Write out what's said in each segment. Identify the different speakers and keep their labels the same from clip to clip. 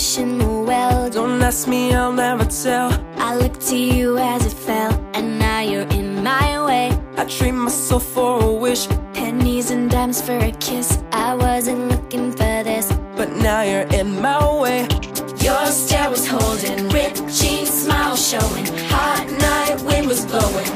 Speaker 1: well.
Speaker 2: Don't ask me, I'll never tell.
Speaker 1: I looked to you as it fell, and now you're in my way.
Speaker 2: I trade myself for a wish,
Speaker 1: Pennies and dimes for a kiss. I wasn't looking for this.
Speaker 2: but now you're in my way.
Speaker 1: Your stare was holding, ripped jeans, smile showing. Hot night, wind was blowing.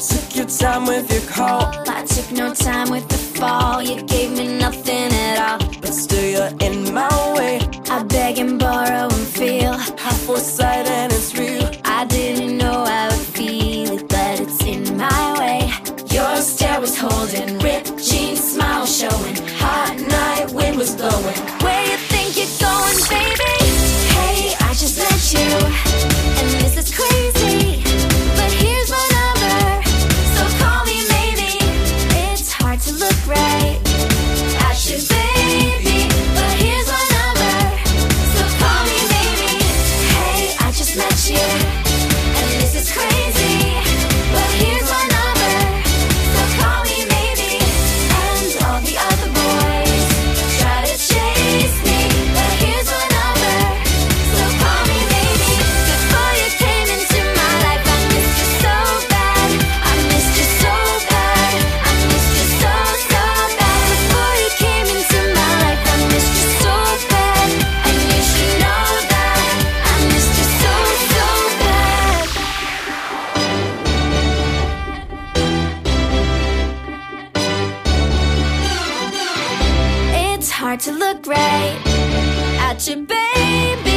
Speaker 1: Took your time with your call. I took no time with the fall. You gave me nothing at all. But still, you're in my way. I beg and borrow and feel. Half foresight and it's real. I didn't know I would feel it, but it's in
Speaker 2: my way. Your stare was holding, ripped
Speaker 1: jeans, smile showing. Hot night wind was blowing. to look right at
Speaker 2: your baby.